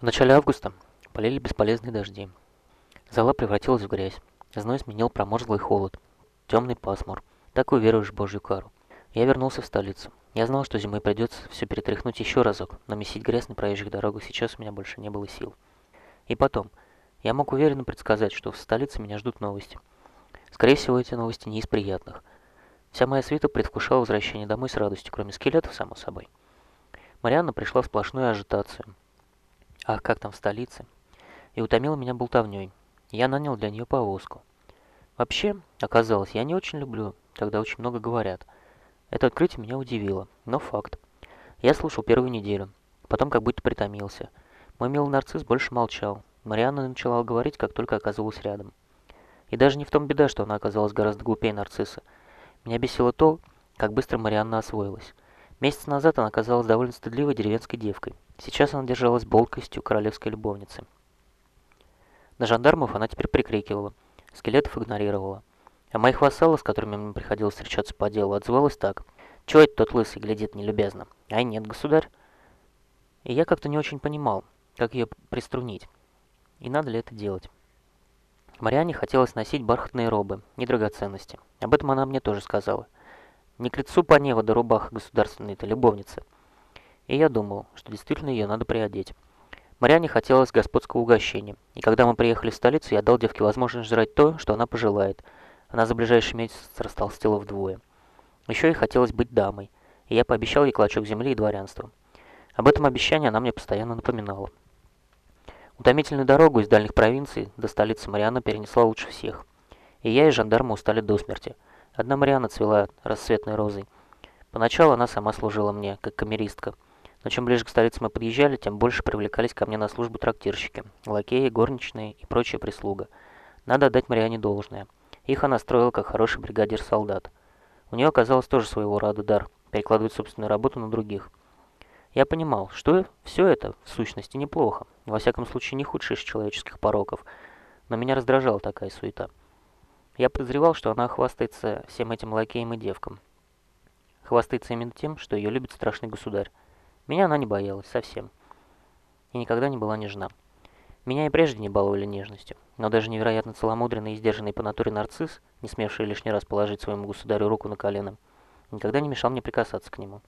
В начале августа полили бесполезные дожди. Зала превратилась в грязь. Зной сменил проморзглый холод. Темный пасмур. Так уверуешь в божью кару. Я вернулся в столицу. Я знал, что зимой придется все перетряхнуть еще разок, но месить грязь на проезжих дорогах сейчас у меня больше не было сил. И потом, я мог уверенно предсказать, что в столице меня ждут новости. Скорее всего, эти новости не из приятных. Вся моя свита предвкушала возвращение домой с радостью, кроме скелетов, само собой. Марианна пришла в сплошную ажитацию. Ах, как там в столице. И утомила меня болтовней. Я нанял для нее повозку. Вообще, оказалось, я не очень люблю, когда очень много говорят. Это открытие меня удивило, но факт. Я слушал первую неделю, потом как будто притомился. Мой милый нарцисс больше молчал. Марианна начала говорить, как только оказалась рядом. И даже не в том беда, что она оказалась гораздо глупее нарцисса. Меня бесило то, как быстро Марианна освоилась. Месяц назад она казалась довольно стыдливой деревенской девкой. Сейчас она держалась болкостью королевской любовницы. На жандармов она теперь прикрикивала, скелетов игнорировала. А моих вассалов, с которыми мне приходилось встречаться по делу, отзывалась так. «Чего это тот лысый глядит нелюбезно?» «Ай, нет, государь». И я как-то не очень понимал, как ее приструнить. И надо ли это делать. Мариане хотелось носить бархатные робы, не драгоценности. Об этом она мне тоже сказала. Не к лицу Панева да рубаха государственной-то любовницы. И я думал, что действительно ее надо приодеть. Мариане хотелось господского угощения, и когда мы приехали в столицу, я дал девке возможность жрать то, что она пожелает. Она за ближайший месяц растолстела вдвое. Еще ей хотелось быть дамой, и я пообещал ей клочок земли и дворянства. Об этом обещании она мне постоянно напоминала. Утомительную дорогу из дальних провинций до столицы Мариана перенесла лучше всех. И я, и жандармы устали до смерти. Одна Мариана цвела расцветной розой. Поначалу она сама служила мне, как камеристка – но чем ближе к столице мы подъезжали, тем больше привлекались ко мне на службу трактирщики, лакеи, горничные и прочая прислуга. Надо отдать Мариане должное. Их она строила как хороший бригадир солдат. У нее оказалось тоже своего рода дар – перекладывать собственную работу на других. Я понимал, что все это, в сущности, неплохо, во всяком случае не худший из человеческих пороков, но меня раздражала такая суета. Я подозревал, что она хвастается всем этим лакеям и девкам. Хвастается именно тем, что ее любит страшный государь. Меня она не боялась совсем. И никогда не была нежна. Меня и прежде не баловали нежностью, но даже невероятно целомудренный и сдержанный по натуре нарцисс, не смевший лишний раз положить своему государю руку на колено, никогда не мешал мне прикасаться к нему.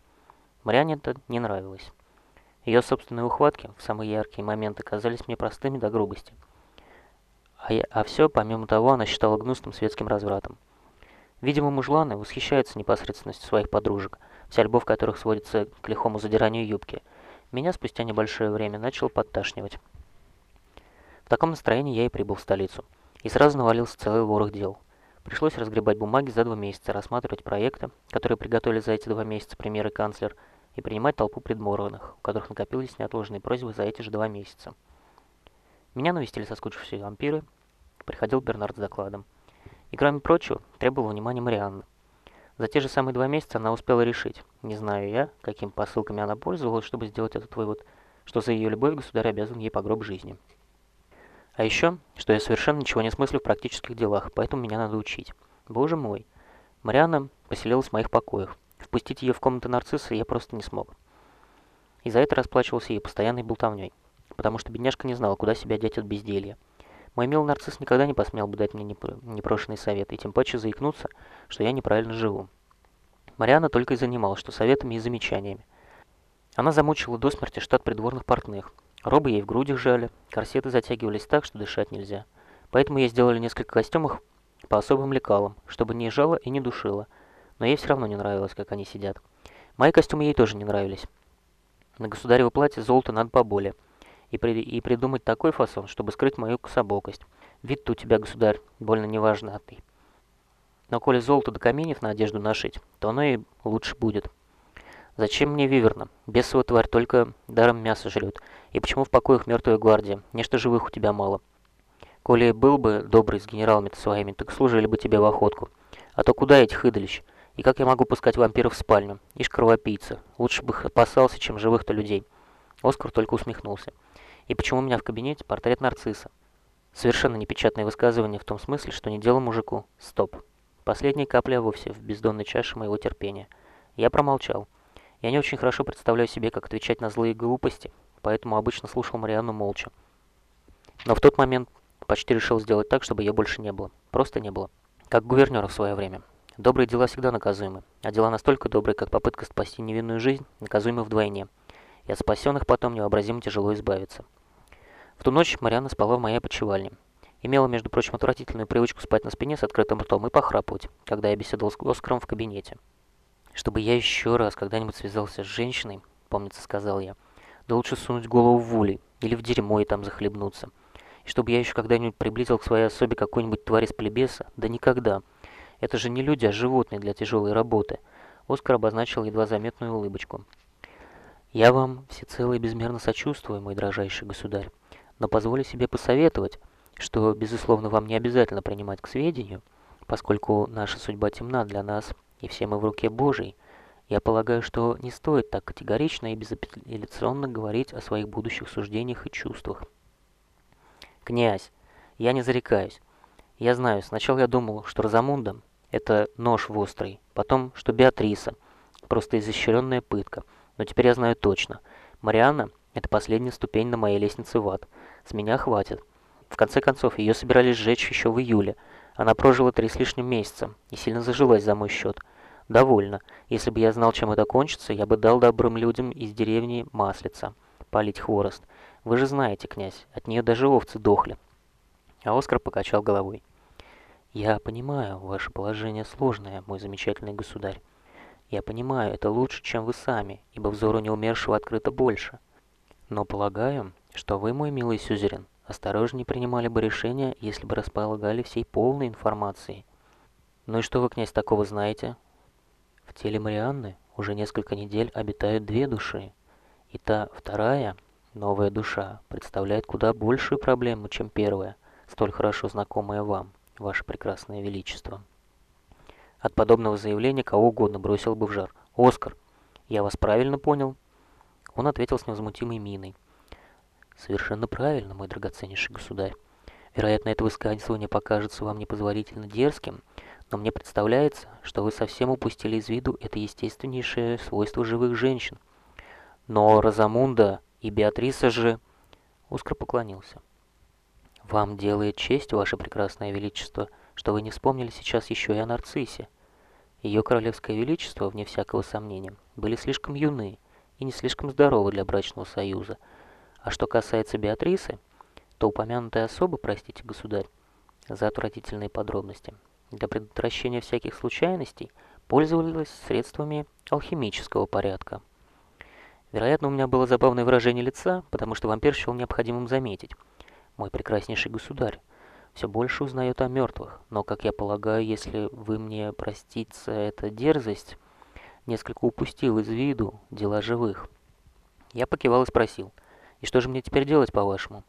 Мариане это не нравилось. Ее собственные ухватки в самые яркие моменты казались мне простыми до грубости. А, я, а все, помимо того, она считала гнусным светским развратом. Видимо, мужланы восхищаются непосредственностью своих подружек – вся любовь которых сводится к лихому задиранию юбки, меня спустя небольшое время начал подташнивать. В таком настроении я и прибыл в столицу, и сразу навалился целый ворох дел. Пришлось разгребать бумаги за два месяца, рассматривать проекты, которые приготовили за эти два месяца премьер и канцлер, и принимать толпу предморганных, у которых накопились неотложные просьбы за эти же два месяца. Меня навестили соскучившиеся вампиры, приходил Бернард с докладом. И кроме прочего, требовал внимания Марианны. За те же самые два месяца она успела решить, не знаю я, какими посылками она пользовалась, чтобы сделать этот вывод, что за ее любовь государь обязан ей по гроб жизни. А еще, что я совершенно ничего не смыслю в практических делах, поэтому меня надо учить. Боже мой. Марианна поселилась в моих покоях. Впустить ее в комнату нарцисса я просто не смог. И за это расплачивался ей постоянной болтовней, потому что бедняжка не знала, куда себя деть от безделья. Мой милый нарцисс никогда не посмел бы дать мне непрошенный совет, и тем паче заикнуться, что я неправильно живу. Мариана только и занималась, что советами и замечаниями. Она замучила до смерти штат придворных портных. Робы ей в грудях жали, корсеты затягивались так, что дышать нельзя. Поэтому ей сделали несколько костюмов по особым лекалам, чтобы не жало и не душило. Но ей все равно не нравилось, как они сидят. Мои костюмы ей тоже не нравились. На государево платье золото надо поболее и, при, и придумать такой фасон, чтобы скрыть мою кособокость. Вид-то у тебя, государь, больно неважнатый. Но коли золото до каменьев на одежду нашить, то оно и лучше будет. Зачем мне виверна? Бесова тварь только даром мясо жрет. И почему в покоях мертвая гвардия? Нечто живых у тебя мало. Коли был бы добрый с генералами-то своими, так служили бы тебе в охотку. А то куда этих идолищ? И как я могу пускать вампиров в спальню? Ишь кровопийца. Лучше бы их опасался, чем живых-то людей. Оскар только усмехнулся. И почему у меня в кабинете портрет нарцисса? Совершенно непечатное высказывание в том смысле, что не дело мужику. Стоп. Последняя капля вовсе в бездонной чаше моего терпения. Я промолчал. Я не очень хорошо представляю себе, как отвечать на злые глупости, поэтому обычно слушал Марианну молча. Но в тот момент почти решил сделать так, чтобы ее больше не было. Просто не было. Как гувернера в свое время. Добрые дела всегда наказуемы, а дела настолько добрые, как попытка спасти невинную жизнь, наказуемы вдвойне. И от спасенных потом невообразимо тяжело избавиться. В ту ночь Марианна спала в моей опочивальне. Имела, между прочим, отвратительную привычку спать на спине с открытым ртом и похрапывать, когда я беседовал с Оскаром в кабинете. Чтобы я еще раз когда-нибудь связался с женщиной, помнится, сказал я, да лучше сунуть голову в улей или в дерьмо и там захлебнуться. И чтобы я еще когда-нибудь приблизил к своей особе какой-нибудь тварь из плебеса, да никогда. Это же не люди, а животные для тяжелой работы. Оскар обозначил едва заметную улыбочку. Я вам всецело и безмерно сочувствую, мой дрожайший государь, но позволю себе посоветовать, что, безусловно, вам не обязательно принимать к сведению, поскольку наша судьба темна для нас, и все мы в руке Божьей, я полагаю, что не стоит так категорично и безапелляционно говорить о своих будущих суждениях и чувствах. Князь, я не зарекаюсь. Я знаю, сначала я думал, что Розамунда – это нож в острый, потом, что Беатриса – просто изощренная пытка, но теперь я знаю точно. Марианна – это последняя ступень на моей лестнице в ад. С меня хватит. В конце концов, ее собирались сжечь еще в июле. Она прожила три с лишним месяца и сильно зажилась за мой счет. Довольно. Если бы я знал, чем это кончится, я бы дал добрым людям из деревни маслица, полить хворост. Вы же знаете, князь, от нее даже овцы дохли. А Оскар покачал головой. Я понимаю, ваше положение сложное, мой замечательный государь. Я понимаю, это лучше, чем вы сами, ибо взору неумершего открыто больше. Но полагаю, что вы, мой милый сюзерен, осторожнее принимали бы решение, если бы располагали всей полной информацией. Ну и что вы, князь, такого знаете? В теле Марианны уже несколько недель обитают две души, и та вторая, новая душа, представляет куда большую проблему, чем первая, столь хорошо знакомая вам, ваше прекрасное величество. От подобного заявления кого угодно бросил бы в жар. «Оскар, я вас правильно понял?» Он ответил с невозмутимой миной. Совершенно правильно, мой драгоценнейший государь. Вероятно, это высказывание покажется вам непозволительно дерзким, но мне представляется, что вы совсем упустили из виду это естественнейшее свойство живых женщин. Но Розамунда и Беатриса же... Оскар поклонился. Вам делает честь, ваше прекрасное величество, что вы не вспомнили сейчас еще и о Нарциссе. Ее королевское величество, вне всякого сомнения, были слишком юны и не слишком здоровы для брачного союза – а что касается Беатрисы, то упомянутая особа, простите, государь, за отвратительные подробности, для предотвращения всяких случайностей пользовалась средствами алхимического порядка. Вероятно, у меня было забавное выражение лица, потому что вампир счел необходимым заметить. Мой прекраснейший государь все больше узнает о мертвых, но, как я полагаю, если вы мне простите эта дерзость, несколько упустил из виду дела живых. Я покивал и спросил – и что же мне теперь делать, по-вашему?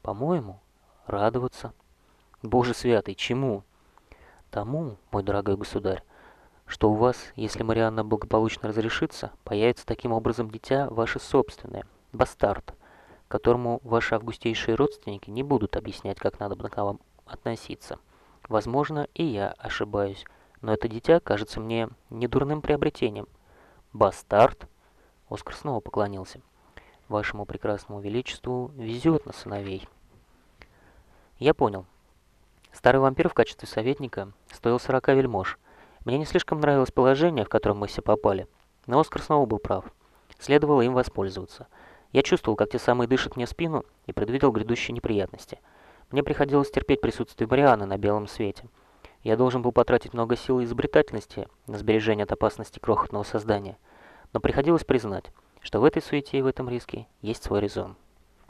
По-моему, радоваться. Боже святый, чему? Тому, мой дорогой государь, что у вас, если Марианна благополучно разрешится, появится таким образом дитя ваше собственное, бастард, которому ваши августейшие родственники не будут объяснять, как надо к вам относиться. Возможно, и я ошибаюсь, но это дитя кажется мне недурным приобретением. Бастард? Оскар снова поклонился вашему прекрасному величеству везет на сыновей. Я понял. Старый вампир в качестве советника стоил 40 вельмож. Мне не слишком нравилось положение, в котором мы все попали, но Оскар снова был прав. Следовало им воспользоваться. Я чувствовал, как те самые дышат мне спину, и предвидел грядущие неприятности. Мне приходилось терпеть присутствие Брианы на белом свете. Я должен был потратить много сил и изобретательности на сбережение от опасности крохотного создания. Но приходилось признать, что в этой суете и в этом риске есть свой резон.